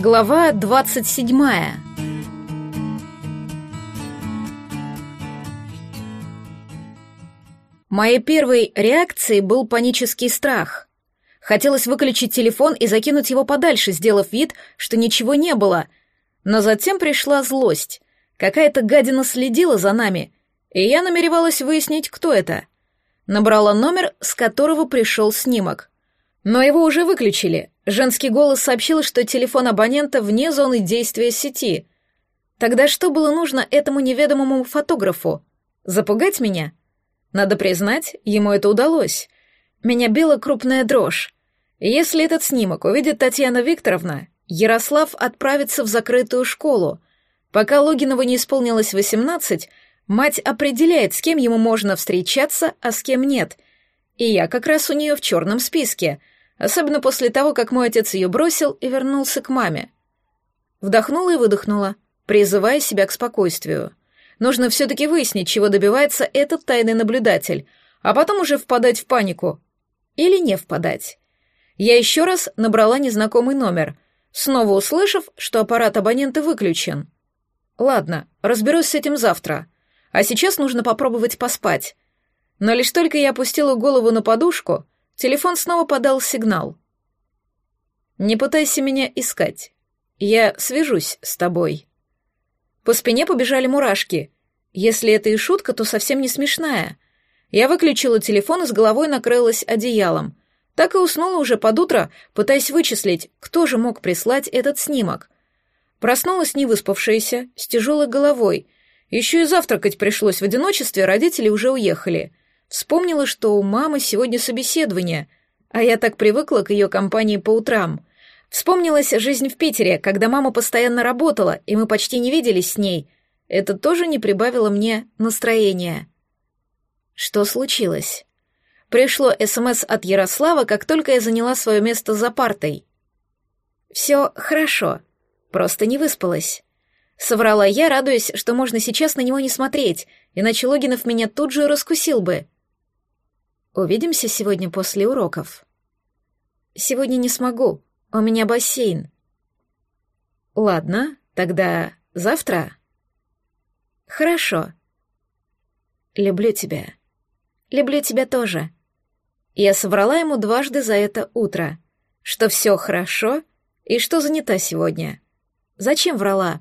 Глава 27 Моей первой реакцией был панический страх. Хотелось выключить телефон и закинуть его подальше, сделав вид, что ничего не было. Но затем пришла злость. Какая-то гадина следила за нами, и я намеревалась выяснить, кто это. Набрала номер, с которого пришел снимок. Но его уже выключили, Женский голос сообщил, что телефон абонента вне зоны действия сети. Тогда что было нужно этому неведомому фотографу? Запугать меня? Надо признать, ему это удалось. Меня била крупная дрожь. Если этот снимок увидит Татьяна Викторовна, Ярослав отправится в закрытую школу. Пока Логинову не исполнилось 18, мать определяет, с кем ему можно встречаться, а с кем нет. И я как раз у нее в черном списке — особенно после того, как мой отец ее бросил и вернулся к маме. Вдохнула и выдохнула, призывая себя к спокойствию. Нужно все-таки выяснить, чего добивается этот тайный наблюдатель, а потом уже впадать в панику. Или не впадать. Я еще раз набрала незнакомый номер, снова услышав, что аппарат абонента выключен. Ладно, разберусь с этим завтра. А сейчас нужно попробовать поспать. Но лишь только я опустила голову на подушку, Телефон снова подал сигнал. «Не пытайся меня искать. Я свяжусь с тобой». По спине побежали мурашки. Если это и шутка, то совсем не смешная. Я выключила телефон и с головой накрылась одеялом. Так и уснула уже под утро, пытаясь вычислить, кто же мог прислать этот снимок. Проснулась невыспавшаяся, с тяжелой головой. Еще и завтракать пришлось в одиночестве, родители уже уехали. Вспомнила, что у мамы сегодня собеседование, а я так привыкла к ее компании по утрам. Вспомнилась жизнь в Питере, когда мама постоянно работала, и мы почти не виделись с ней. Это тоже не прибавило мне настроения. Что случилось? Пришло СМС от Ярослава, как только я заняла свое место за партой. «Все хорошо, просто не выспалась». Соврала я, радуясь, что можно сейчас на него не смотреть, иначе Логинов меня тут же раскусил бы. Увидимся сегодня после уроков. Сегодня не смогу, у меня бассейн. Ладно, тогда завтра. Хорошо. Люблю тебя. Люблю тебя тоже. Я соврала ему дважды за это утро, что все хорошо и что занята сегодня. Зачем врала?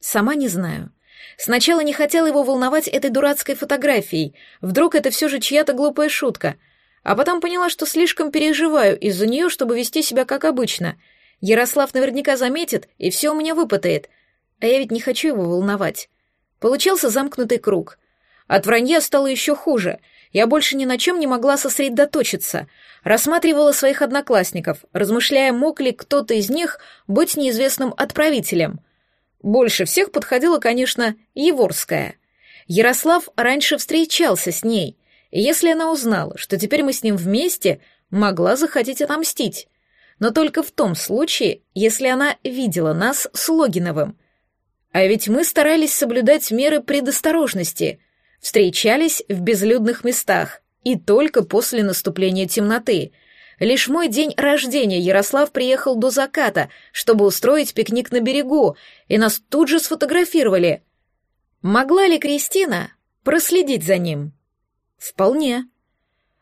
Сама не знаю. Сначала не хотела его волновать этой дурацкой фотографией, вдруг это все же чья-то глупая шутка, а потом поняла, что слишком переживаю из-за нее, чтобы вести себя как обычно. Ярослав наверняка заметит и все у меня выпытает, а я ведь не хочу его волновать. Получился замкнутый круг. От вранья стало еще хуже. Я больше ни на чем не могла сосредоточиться. Рассматривала своих одноклассников, размышляя, мог ли кто-то из них быть неизвестным отправителем — больше всех подходила, конечно, Еворская. Ярослав раньше встречался с ней, и если она узнала, что теперь мы с ним вместе, могла захотеть отомстить. Но только в том случае, если она видела нас с Логиновым. А ведь мы старались соблюдать меры предосторожности, встречались в безлюдных местах и только после наступления темноты — Лишь мой день рождения Ярослав приехал до заката, чтобы устроить пикник на берегу, и нас тут же сфотографировали. Могла ли Кристина проследить за ним? Вполне.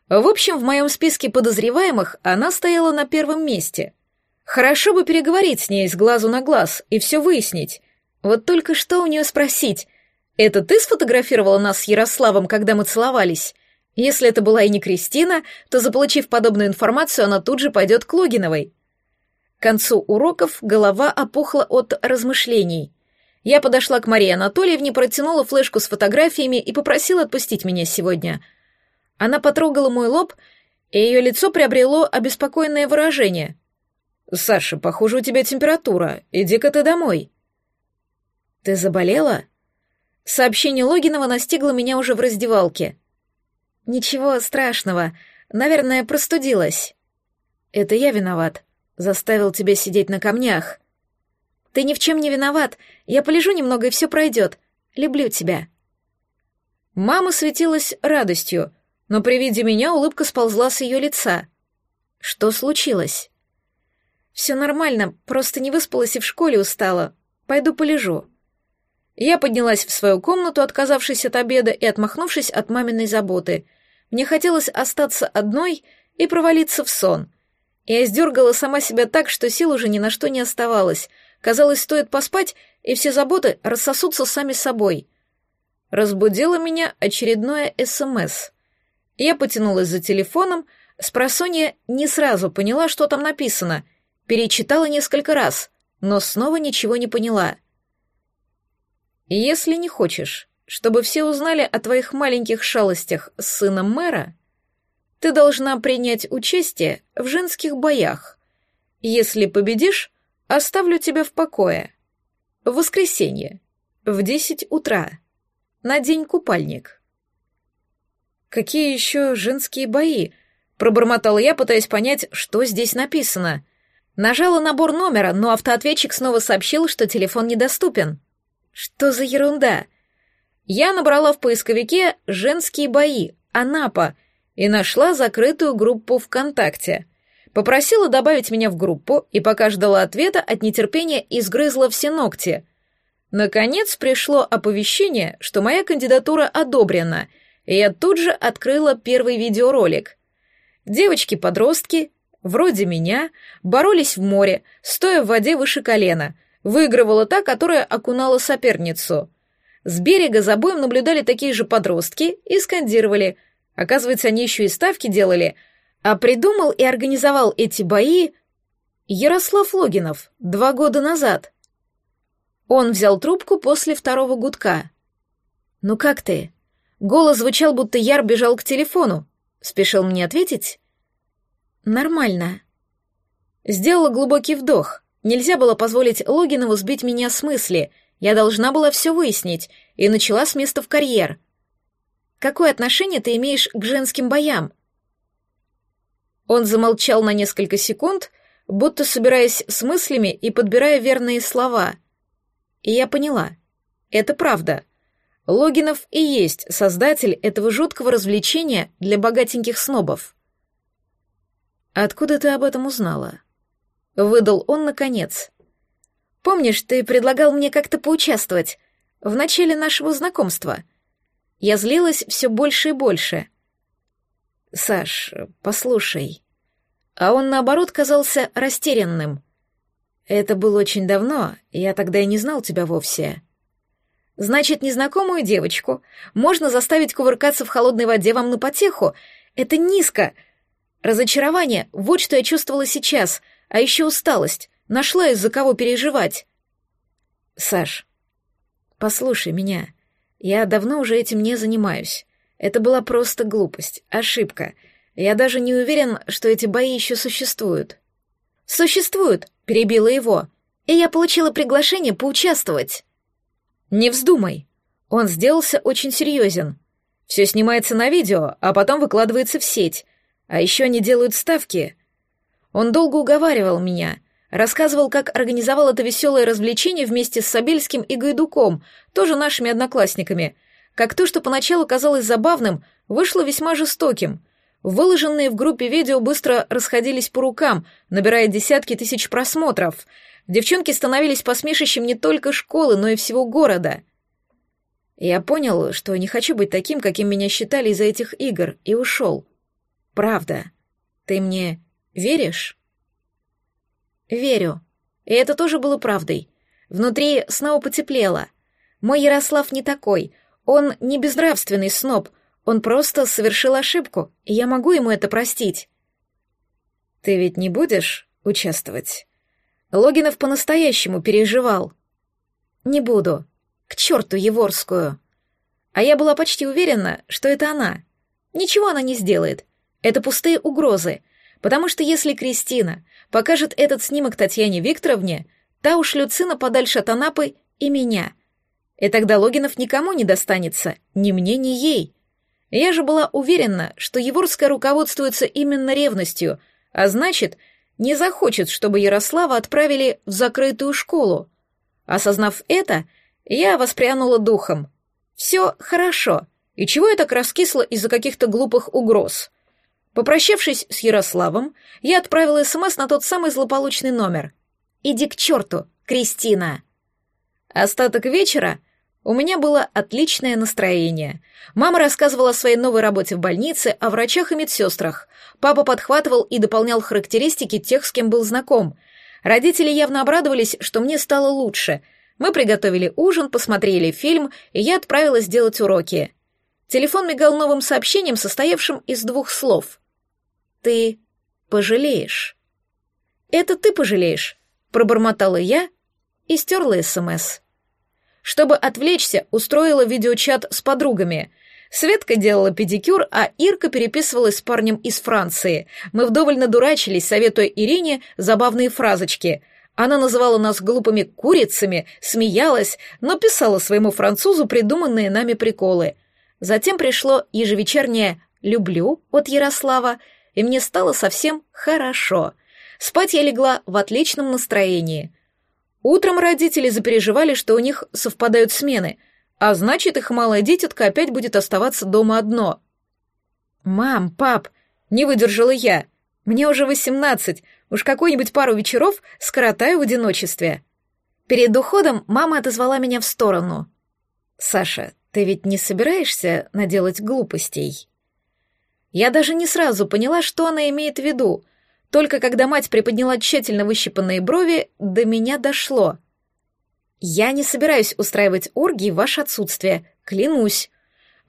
В общем, в моем списке подозреваемых она стояла на первом месте. Хорошо бы переговорить с ней с глазу на глаз и все выяснить. Вот только что у нее спросить. «Это ты сфотографировала нас с Ярославом, когда мы целовались?» Если это была и не Кристина, то, заполучив подобную информацию, она тут же пойдет к Логиновой. К концу уроков голова опухла от размышлений. Я подошла к Марии Анатольевне, протянула флешку с фотографиями и попросила отпустить меня сегодня. Она потрогала мой лоб, и ее лицо приобрело обеспокоенное выражение. «Саша, похоже, у тебя температура. Иди-ка ты домой». «Ты заболела?» Сообщение Логинова настигло меня уже в раздевалке. «Ничего страшного. Наверное, простудилась». «Это я виноват. Заставил тебя сидеть на камнях». «Ты ни в чем не виноват. Я полежу немного, и все пройдет. Люблю тебя». Мама светилась радостью, но при виде меня улыбка сползла с ее лица. «Что случилось?» Все нормально, просто не выспалась и в школе устала. Пойду полежу. Я поднялась в свою комнату, отказавшись от обеда и отмахнувшись от маминой заботы. Мне хотелось остаться одной и провалиться в сон. Я сдергала сама себя так, что сил уже ни на что не оставалось. Казалось, стоит поспать, и все заботы рассосутся сами собой. Разбудило меня очередное СМС. Я потянулась за телефоном, спросонья не сразу поняла, что там написано, перечитала несколько раз, но снова ничего не поняла. «Если не хочешь, чтобы все узнали о твоих маленьких шалостях с сыном мэра, ты должна принять участие в женских боях. Если победишь, оставлю тебя в покое. В воскресенье, в десять утра, на день купальник». «Какие еще женские бои?» — пробормотала я, пытаясь понять, что здесь написано. Нажала набор номера, но автоответчик снова сообщил, что телефон недоступен. Что за ерунда? Я набрала в поисковике «женские бои», «Анапа» и нашла закрытую группу ВКонтакте. Попросила добавить меня в группу, и пока ждала ответа, от нетерпения изгрызла все ногти. Наконец пришло оповещение, что моя кандидатура одобрена — я тут же открыла первый видеоролик. Девочки-подростки, вроде меня, боролись в море, стоя в воде выше колена. Выигрывала та, которая окунала соперницу. С берега за боем наблюдали такие же подростки и скандировали. Оказывается, они еще и ставки делали. А придумал и организовал эти бои Ярослав Логинов два года назад. Он взял трубку после второго гудка. «Ну как ты?» Голос звучал, будто Яр бежал к телефону. Спешил мне ответить? Нормально. Сделала глубокий вдох. Нельзя было позволить Логинову сбить меня с мысли. Я должна была все выяснить. И начала с места в карьер. Какое отношение ты имеешь к женским боям? Он замолчал на несколько секунд, будто собираясь с мыслями и подбирая верные слова. И я поняла. Это правда. Логинов и есть создатель этого жуткого развлечения для богатеньких снобов. «Откуда ты об этом узнала?» Выдал он наконец. «Помнишь, ты предлагал мне как-то поучаствовать в начале нашего знакомства?» Я злилась все больше и больше. «Саш, послушай». А он, наоборот, казался растерянным. «Это было очень давно, я тогда и не знал тебя вовсе». Значит, незнакомую девочку можно заставить кувыркаться в холодной воде вам на потеху. Это низко. Разочарование — вот что я чувствовала сейчас, а еще усталость. Нашла из-за кого переживать. Саш, послушай меня. Я давно уже этим не занимаюсь. Это была просто глупость, ошибка. Я даже не уверен, что эти бои еще существуют. Существуют, перебила его. И я получила приглашение поучаствовать. «Не вздумай!» Он сделался очень серьезен. Все снимается на видео, а потом выкладывается в сеть. А еще они делают ставки. Он долго уговаривал меня, рассказывал, как организовал это веселое развлечение вместе с Сабельским и Гайдуком, тоже нашими одноклассниками. Как то, что поначалу казалось забавным, вышло весьма жестоким. Выложенные в группе видео быстро расходились по рукам, набирая десятки тысяч просмотров — Девчонки становились посмешищем не только школы, но и всего города. Я понял, что не хочу быть таким, каким меня считали из-за этих игр, и ушел. Правда. Ты мне веришь? Верю. И это тоже было правдой. Внутри снова потеплело. Мой Ярослав не такой. Он не безнравственный сноб. Он просто совершил ошибку, и я могу ему это простить. Ты ведь не будешь участвовать? Логинов по-настоящему переживал. «Не буду. К черту Еворскую!» А я была почти уверена, что это она. Ничего она не сделает. Это пустые угрозы. Потому что если Кристина покажет этот снимок Татьяне Викторовне, та ушлет сына подальше от Анапы и меня. И тогда Логинов никому не достанется, ни мне, ни ей. Я же была уверена, что Еворская руководствуется именно ревностью, а значит, не захочет, чтобы Ярослава отправили в закрытую школу. Осознав это, я воспрянула духом. Все хорошо. И чего я так раскисла из-за каких-то глупых угроз? Попрощавшись с Ярославом, я отправила СМС на тот самый злополучный номер. «Иди к черту, Кристина!» Остаток вечера у меня было отличное настроение. Мама рассказывала о своей новой работе в больнице, о врачах и медсестрах. Папа подхватывал и дополнял характеристики тех, с кем был знаком. Родители явно обрадовались, что мне стало лучше. Мы приготовили ужин, посмотрели фильм, и я отправилась делать уроки. Телефон мигал новым сообщением, состоявшим из двух слов. «Ты пожалеешь». «Это ты пожалеешь», — пробормотала я и стерла СМС. Чтобы отвлечься, устроила видеочат с подругами. Светка делала педикюр, а Ирка переписывалась с парнем из Франции. Мы вдоволь надурачились, советуя Ирине забавные фразочки. Она называла нас глупыми курицами, смеялась, но писала своему французу придуманные нами приколы. Затем пришло ежевечернее «люблю» от Ярослава, и мне стало совсем хорошо. Спать я легла в отличном настроении. Утром родители запереживали, что у них совпадают смены, а значит, их малая дитятка опять будет оставаться дома одно. «Мам, пап, не выдержала я. Мне уже восемнадцать, уж какую-нибудь пару вечеров скоротаю в одиночестве». Перед уходом мама отозвала меня в сторону. «Саша, ты ведь не собираешься наделать глупостей?» Я даже не сразу поняла, что она имеет в виду — только когда мать приподняла тщательно выщипанные брови, до меня дошло. «Я не собираюсь устраивать оргии в ваше отсутствие, клянусь».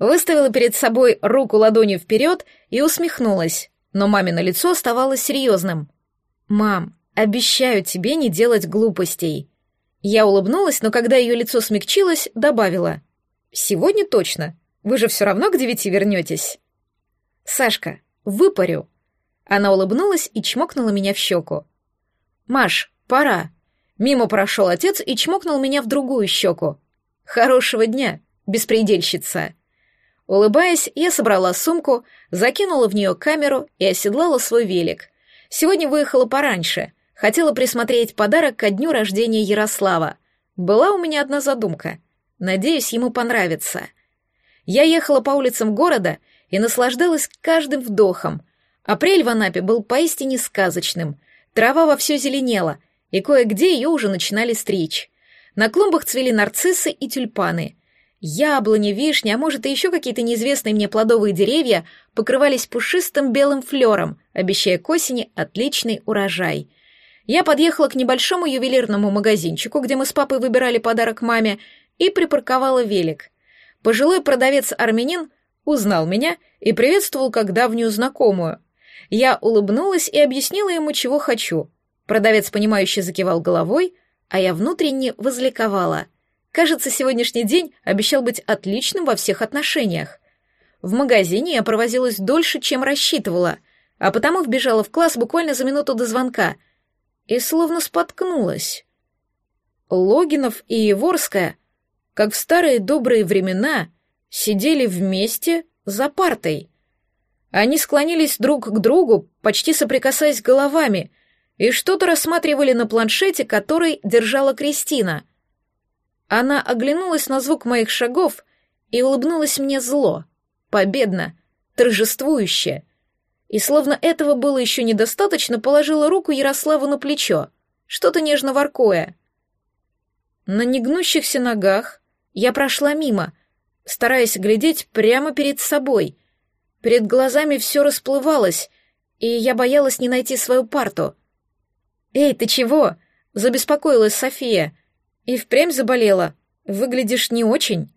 Выставила перед собой руку ладонью вперед и усмехнулась, но мамино лицо оставалось серьезным. «Мам, обещаю тебе не делать глупостей». Я улыбнулась, но когда ее лицо смягчилось, добавила. «Сегодня точно. Вы же все равно к девяти вернетесь». «Сашка, выпарю», она улыбнулась и чмокнула меня в щеку. «Маш, пора!» Мимо прошел отец и чмокнул меня в другую щеку. «Хорошего дня, беспредельщица!» Улыбаясь, я собрала сумку, закинула в нее камеру и оседлала свой велик. Сегодня выехала пораньше, хотела присмотреть подарок ко дню рождения Ярослава. Была у меня одна задумка. Надеюсь, ему понравится. Я ехала по улицам города и наслаждалась каждым вдохом, Апрель в Анапе был поистине сказочным. Трава вовсю зеленела, и кое-где ее уже начинали стричь. На клумбах цвели нарциссы и тюльпаны. Яблони, вишни, а может и еще какие-то неизвестные мне плодовые деревья покрывались пушистым белым флером, обещая к осени отличный урожай. Я подъехала к небольшому ювелирному магазинчику, где мы с папой выбирали подарок маме, и припарковала велик. Пожилой продавец-армянин узнал меня и приветствовал как давнюю знакомую. Я улыбнулась и объяснила ему, чего хочу. Продавец, понимающе закивал головой, а я внутренне возликовала. Кажется, сегодняшний день обещал быть отличным во всех отношениях. В магазине я провозилась дольше, чем рассчитывала, а потому вбежала в класс буквально за минуту до звонка и словно споткнулась. Логинов и Еворская, как в старые добрые времена, сидели вместе за партой — они склонились друг к другу, почти соприкасаясь головами, и что-то рассматривали на планшете, который держала Кристина. Она оглянулась на звук моих шагов и улыбнулась мне зло, победно, торжествующе. И словно этого было еще недостаточно, положила руку Ярославу на плечо, что-то нежно воркуя. На негнущихся ногах я прошла мимо, стараясь глядеть прямо перед собой — Перед глазами все расплывалось, и я боялась не найти свою парту. «Эй, ты чего?» — забеспокоилась София. «И впрямь заболела. Выглядишь не очень».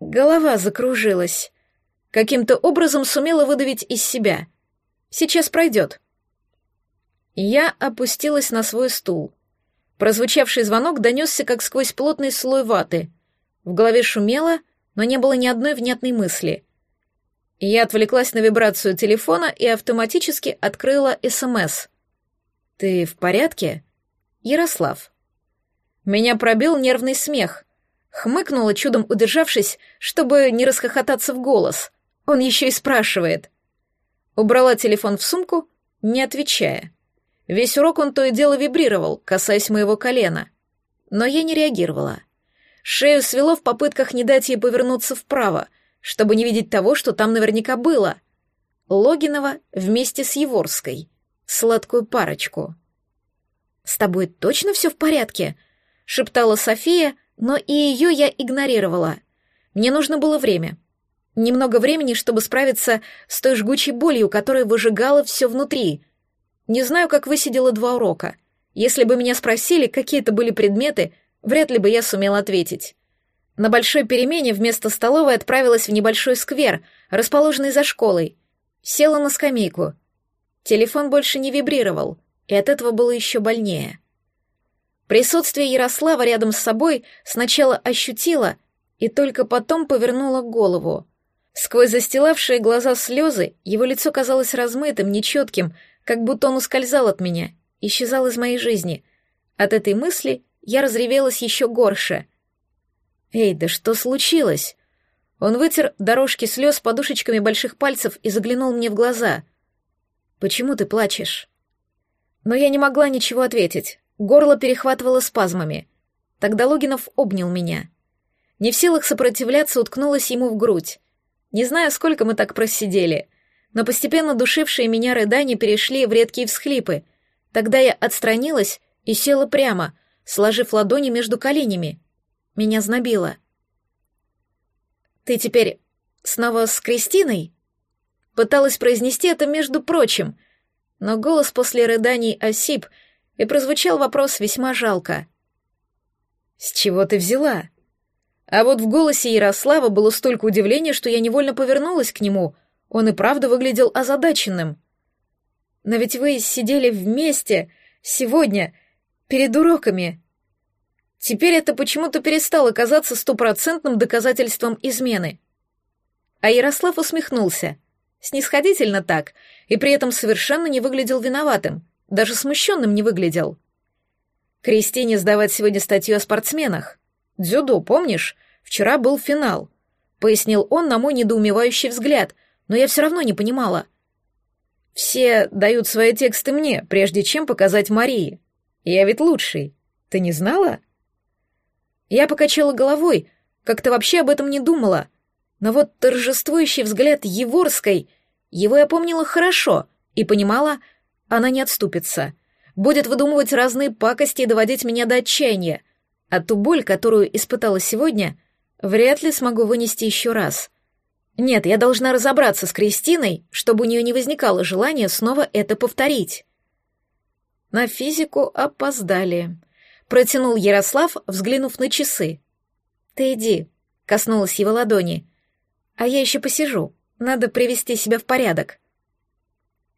Голова закружилась. Каким-то образом сумела выдавить из себя. «Сейчас пройдет». Я опустилась на свой стул. Прозвучавший звонок донесся как сквозь плотный слой ваты. В голове шумело, но не было ни одной внятной мысли. Я отвлеклась на вибрацию телефона и автоматически открыла СМС. «Ты в порядке?» «Ярослав». Меня пробил нервный смех. Хмыкнула, чудом удержавшись, чтобы не расхохотаться в голос. Он еще и спрашивает. Убрала телефон в сумку, не отвечая. Весь урок он то и дело вибрировал, касаясь моего колена. Но я не реагировала. Шею свело в попытках не дать ей повернуться вправо — чтобы не видеть того, что там наверняка было. Логинова вместе с Еворской. Сладкую парочку. «С тобой точно все в порядке?» — шептала София, но и ее я игнорировала. Мне нужно было время. Немного времени, чтобы справиться с той жгучей болью, которая выжигала все внутри. Не знаю, как высидела два урока. Если бы меня спросили, какие это были предметы, вряд ли бы я сумела ответить. На большой перемене вместо столовой отправилась в небольшой сквер, расположенный за школой. Села на скамейку. Телефон больше не вибрировал и от этого было еще больнее. Присутствие Ярослава рядом с собой сначала ощутила и только потом повернула голову. Сквозь застилавшие глаза слезы его лицо казалось размытым, нечетким, как будто он ускользал от меня, исчезал из моей жизни. От этой мысли я разревелась еще горше. «Эй, да что случилось?» Он вытер дорожки слез подушечками больших пальцев и заглянул мне в глаза. «Почему ты плачешь?» Но я не могла ничего ответить. Горло перехватывало спазмами. Тогда Логинов обнял меня. Не в силах сопротивляться, уткнулась ему в грудь. Не знаю, сколько мы так просидели, но постепенно душившие меня рыдания перешли в редкие всхлипы. Тогда я отстранилась и села прямо, сложив ладони между коленями. Меня знобило. «Ты теперь снова с Кристиной?» Пыталась произнести это между прочим — но голос после рыданий осип, и прозвучал вопрос весьма жалко. «С чего ты взяла?» А вот в голосе Ярослава было столько удивления, что я невольно повернулась к нему. Он и правда выглядел озадаченным. «Но ведь вы сидели вместе сегодня, перед уроками». Теперь это почему-то перестало казаться стопроцентным доказательством измены. А Ярослав усмехнулся — Снисходительно так, и при этом совершенно не выглядел виноватым, даже смущенным не выглядел. Кристине сдавать сегодня статью о спортсменах. Дзюдо, помнишь? Вчера был финал. Пояснил он на мой недоумевающий взгляд, но я все равно не понимала. Все дают свои тексты мне, прежде чем показать Марии. Я ведь лучший. Ты не знала? Я покачала головой, как-то вообще об этом не думала — но вот торжествующий взгляд Еворской, его я помнила хорошо и понимала, она не отступится. Будет выдумывать разные пакости и доводить меня до отчаяния. А ту боль, которую испытала сегодня, вряд ли смогу вынести еще раз. Нет, я должна разобраться с Кристиной, чтобы у нее не возникало желания снова это повторить. На физику опоздали. Протянул Ярослав, взглянув на часы. «Ты иди», — коснулась его ладони. А я еще посижу. Надо привести себя в порядок.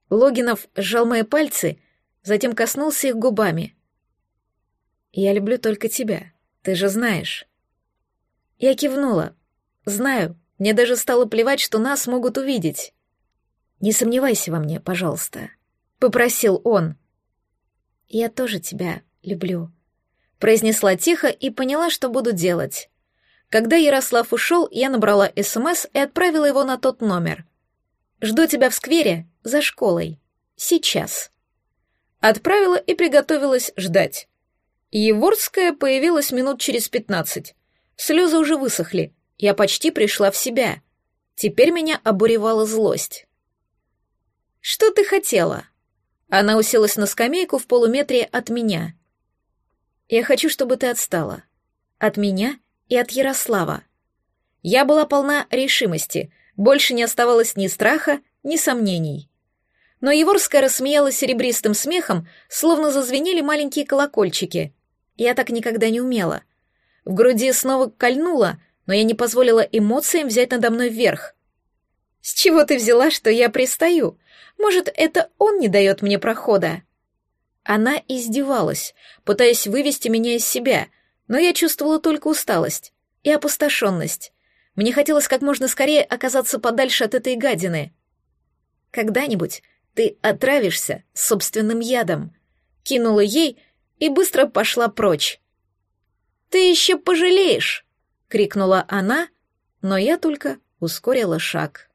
Логинов сжал мои пальцы, затем коснулся их губами. Я люблю только тебя, ты же знаешь. Я кивнула. Знаю, мне даже стало плевать, что нас могут увидеть. Не сомневайся во мне, пожалуйста, попросил он. Я тоже тебя люблю, произнесла тихо и поняла, что буду делать. Когда Ярослав ушел, я набрала СМС и отправила его на тот номер. «Жду тебя в сквере, за школой. Сейчас». Отправила и приготовилась ждать. Еворская появилась минут через пятнадцать. Слезы уже высохли, я почти пришла в себя. Теперь меня обуревала злость. «Что ты хотела?» Она уселась на скамейку в полуметре от меня. «Я хочу, чтобы ты отстала. От меня и от Ярослава. Я была полна решимости, больше не оставалось ни страха, ни сомнений. Но Еворская рассмеялась серебристым смехом, словно зазвенели маленькие колокольчики. Я так никогда не умела. В груди снова кольнуло, но я не позволила эмоциям взять надо мной вверх. «С чего ты взяла, что я пристаю? Может, это он не дает мне прохода?» Она издевалась, пытаясь вывести меня из себя — но я чувствовала только усталость и опустошенность. Мне хотелось как можно скорее оказаться подальше от этой гадины. Когда-нибудь ты отравишься собственным ядом. Кинула ей и быстро пошла прочь. «Ты еще пожалеешь!» — крикнула она, но я только ускорила шаг.